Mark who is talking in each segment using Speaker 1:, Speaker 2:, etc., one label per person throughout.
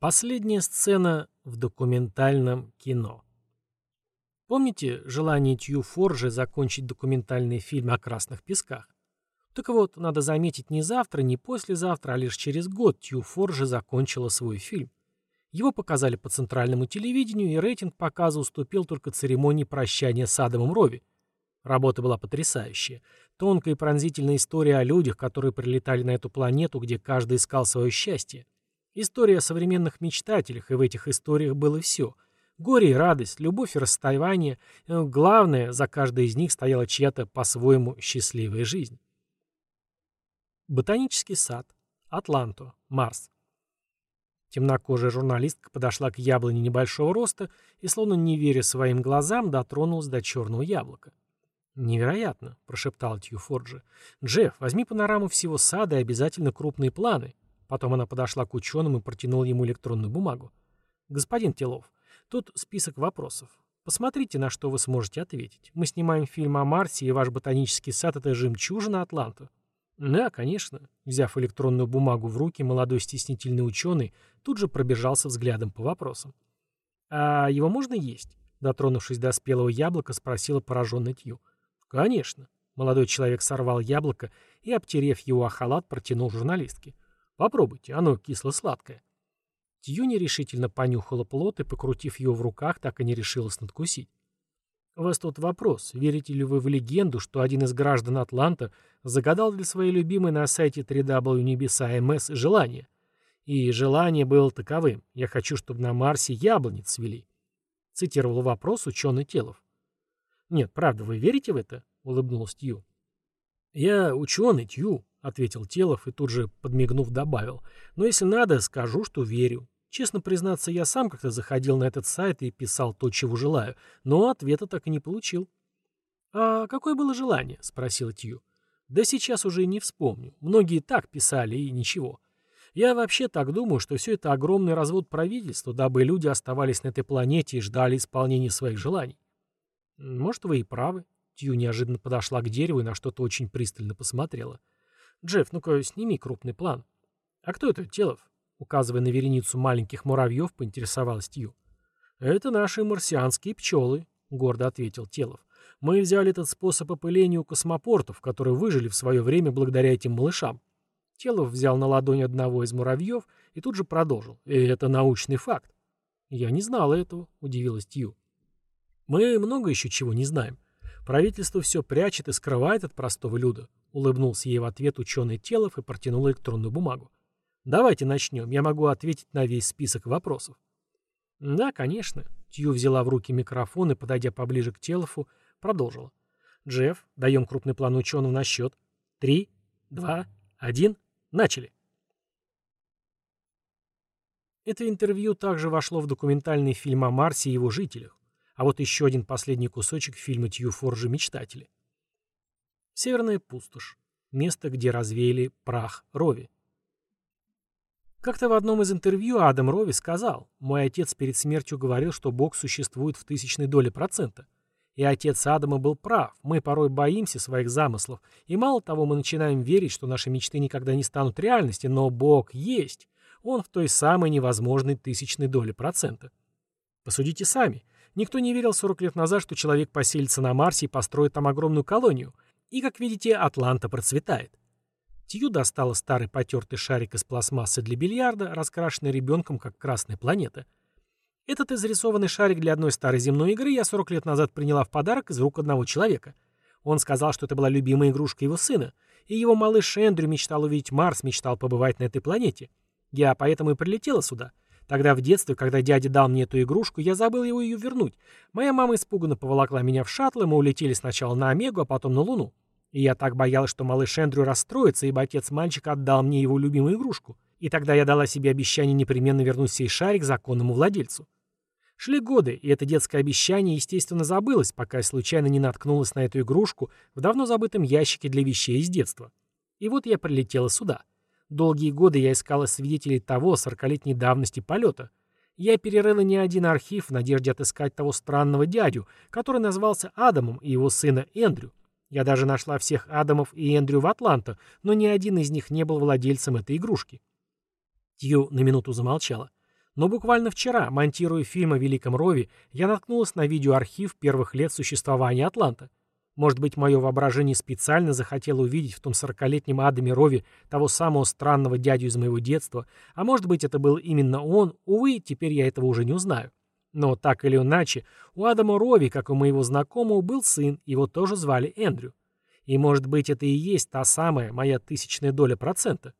Speaker 1: Последняя сцена в документальном кино. Помните желание Тью Форжа закончить документальный фильм о красных песках? Так вот, надо заметить, не завтра, не послезавтра, а лишь через год Тью Форжа закончила свой фильм. Его показали по центральному телевидению, и рейтинг показа уступил только церемонии прощания с Адамом Рови. Работа была потрясающая. Тонкая и пронзительная история о людях, которые прилетали на эту планету, где каждый искал свое счастье. История о современных мечтателях, и в этих историях было все. Горе и радость, любовь и расставание. Главное, за каждой из них стояла чья-то по-своему счастливая жизнь. Ботанический сад. Атланто. Марс. Темнокожая журналистка подошла к яблоне небольшого роста и, словно не веря своим глазам, дотронулась до черного яблока. «Невероятно», — прошептал Тью Форджи. «Джефф, возьми панораму всего сада и обязательно крупные планы. Потом она подошла к ученым и протянула ему электронную бумагу. «Господин Телов, тут список вопросов. Посмотрите, на что вы сможете ответить. Мы снимаем фильм о Марсе, и ваш ботанический сад — это жемчужина Атланта». «Да, конечно». Взяв электронную бумагу в руки, молодой стеснительный ученый тут же пробежался взглядом по вопросам. «А его можно есть?» Дотронувшись до спелого яблока, спросила пораженный Тью. «Конечно». Молодой человек сорвал яблоко и, обтерев его о халат, протянул журналистке. Попробуйте, оно кисло-сладкое. Тью нерешительно понюхала плод и, покрутив его в руках, так и не решилась надкусить. У вас тут вопрос, верите ли вы в легенду, что один из граждан Атланта загадал для своей любимой на сайте 3W Небеса МС желание? И желание было таковым. Я хочу, чтобы на Марсе яблониц свели. Цитировал вопрос ученый Телов. Нет, правда, вы верите в это? Улыбнулась Тью. Я ученый, Тью, — ответил Телов и тут же, подмигнув, добавил. «Но если надо, скажу, что верю. Честно признаться, я сам как-то заходил на этот сайт и писал то, чего желаю, но ответа так и не получил». «А какое было желание?» — спросил Тью. «Да сейчас уже не вспомню. Многие так писали, и ничего. Я вообще так думаю, что все это огромный развод правительства, дабы люди оставались на этой планете и ждали исполнения своих желаний». «Может, вы и правы». Тью неожиданно подошла к дереву и на что-то очень пристально посмотрела. — «Джефф, ну-ка, сними крупный план». «А кто это, Телов?» Указывая на вереницу маленьких муравьев, поинтересовалась Тью. «Это наши марсианские пчелы», — гордо ответил Телов. «Мы взяли этот способ опыления у космопортов, которые выжили в свое время благодаря этим малышам». Телов взял на ладонь одного из муравьев и тут же продолжил. «И это научный факт». «Я не знала этого», — удивилась Тью. «Мы много еще чего не знаем. Правительство все прячет и скрывает от простого люда. Улыбнулся ей в ответ ученый Телов и протянул электронную бумагу. «Давайте начнем. Я могу ответить на весь список вопросов». «Да, конечно». Тью взяла в руки микрофон и, подойдя поближе к Телофу, продолжила. «Джефф, даем крупный план ученого на счет. Три, два, один. Начали». Это интервью также вошло в документальный фильм о Марсе и его жителях. А вот еще один последний кусочек фильма Тью Форжа «Мечтатели». Северная пустошь. Место, где развеяли прах Рови. Как-то в одном из интервью Адам Рови сказал, «Мой отец перед смертью говорил, что Бог существует в тысячной доле процента. И отец Адама был прав, мы порой боимся своих замыслов, и мало того, мы начинаем верить, что наши мечты никогда не станут реальностью, но Бог есть, Он в той самой невозможной тысячной доле процента. Посудите сами, никто не верил 40 лет назад, что человек поселится на Марсе и построит там огромную колонию – и, как видите, Атланта процветает. Тью достала старый потертый шарик из пластмассы для бильярда, раскрашенный ребенком, как красная планета. Этот изрисованный шарик для одной старой земной игры я 40 лет назад приняла в подарок из рук одного человека. Он сказал, что это была любимая игрушка его сына, и его малыш Эндрю мечтал увидеть Марс, мечтал побывать на этой планете. Я поэтому и прилетела сюда. Тогда в детстве, когда дядя дал мне эту игрушку, я забыл его ее вернуть. Моя мама испуганно поволокла меня в шаттл, и мы улетели сначала на Омегу, а потом на Луну. И я так боялась, что малыш Эндрю расстроится, ибо отец мальчика отдал мне его любимую игрушку. И тогда я дала себе обещание непременно вернуть сей шарик законному владельцу. Шли годы, и это детское обещание, естественно, забылось, пока я случайно не наткнулась на эту игрушку в давно забытом ящике для вещей из детства. И вот я прилетела сюда. Долгие годы я искала свидетелей того сорокалетней давности полета. Я перерыла не один архив в надежде отыскать того странного дядю, который назвался Адамом и его сына Эндрю. Я даже нашла всех Адамов и Эндрю в Атланта, но ни один из них не был владельцем этой игрушки. Тью на минуту замолчала. Но буквально вчера, монтируя фильм о Великом Рове, я наткнулась на видеоархив первых лет существования Атланта. Может быть, мое воображение специально захотело увидеть в том сорокалетнем Адаме Рове того самого странного дядю из моего детства, а может быть, это был именно он, увы, теперь я этого уже не узнаю. Но так или иначе, у Адама Рови, как у моего знакомого, был сын, его тоже звали Эндрю. И может быть, это и есть та самая моя тысячная доля процента.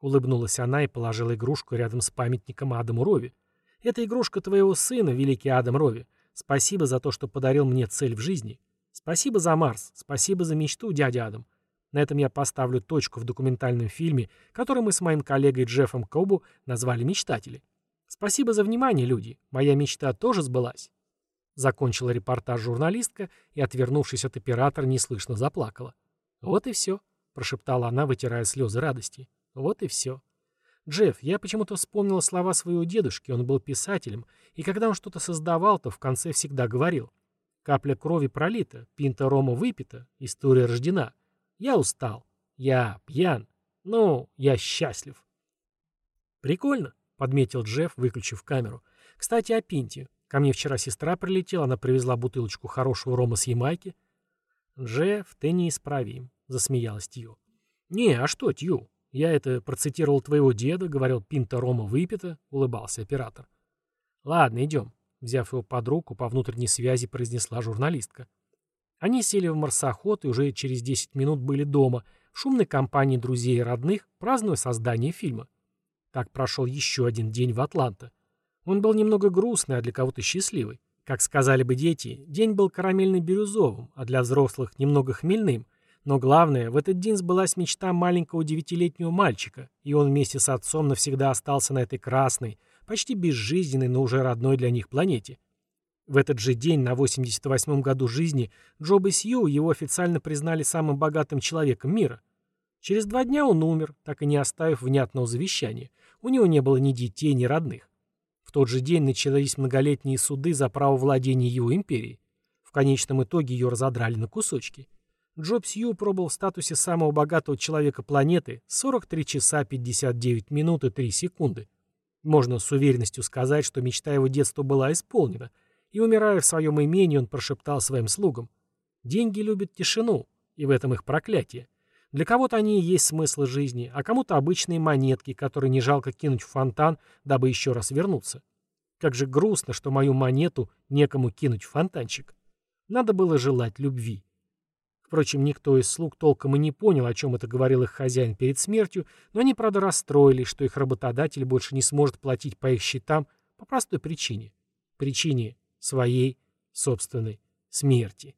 Speaker 1: Улыбнулась она и положила игрушку рядом с памятником Адаму Рови. Это игрушка твоего сына, великий Адам Рови. Спасибо за то, что подарил мне цель в жизни. Спасибо за Марс, спасибо за мечту, дядя Адам. На этом я поставлю точку в документальном фильме, который мы с моим коллегой Джеффом Кобу назвали «Мечтатели». Спасибо за внимание, люди. Моя мечта тоже сбылась. Закончила репортаж журналистка и, отвернувшись от оператора, неслышно заплакала. «Вот и все», — прошептала она, вытирая слезы радости. «Вот и все». «Джефф, я почему-то вспомнила слова своего дедушки, он был писателем, и когда он что-то создавал, то в конце всегда говорил. Капля крови пролита, пинта рома выпита, история рождена. Я устал, я пьян, ну, я счастлив. Прикольно, подметил Джефф, выключив камеру. Кстати, о пинте. Ко мне вчера сестра прилетела, она привезла бутылочку хорошего рома с Ямайки. Джефф, ты неисправим, засмеялась Тью. Не, а что, Тью? Я это процитировал твоего деда, говорил, пинта рома выпита, улыбался оператор. Ладно, идем. Взяв его под руку, по внутренней связи произнесла журналистка. Они сели в марсоход и уже через 10 минут были дома, в шумной компании друзей и родных, празднуя создание фильма. Так прошел еще один день в Атланта. Он был немного грустный, а для кого-то счастливый. Как сказали бы дети, день был карамельно-бирюзовым, а для взрослых немного хмельным. Но главное, в этот день сбылась мечта маленького девятилетнего мальчика, и он вместе с отцом навсегда остался на этой красной, почти безжизненной, но уже родной для них планете. В этот же день, на 88-м году жизни, Джоба Сью его официально признали самым богатым человеком мира. Через два дня он умер, так и не оставив внятного завещания. У него не было ни детей, ни родных. В тот же день начались многолетние суды за право владения его империей. В конечном итоге ее разодрали на кусочки. Джоб Сью пробыл в статусе самого богатого человека планеты 43 часа 59 минут и 3 секунды. Можно с уверенностью сказать, что мечта его детства была исполнена, и, умирая в своем имении, он прошептал своим слугам, «Деньги любят тишину, и в этом их проклятие. Для кого-то они и есть смысл жизни, а кому-то обычные монетки, которые не жалко кинуть в фонтан, дабы еще раз вернуться. Как же грустно, что мою монету некому кинуть в фонтанчик. Надо было желать любви. Впрочем, никто из слуг толком и не понял, о чем это говорил их хозяин перед смертью, но они, правда, расстроились, что их работодатель больше не сможет платить по их счетам по простой причине. Причине своей собственной смерти.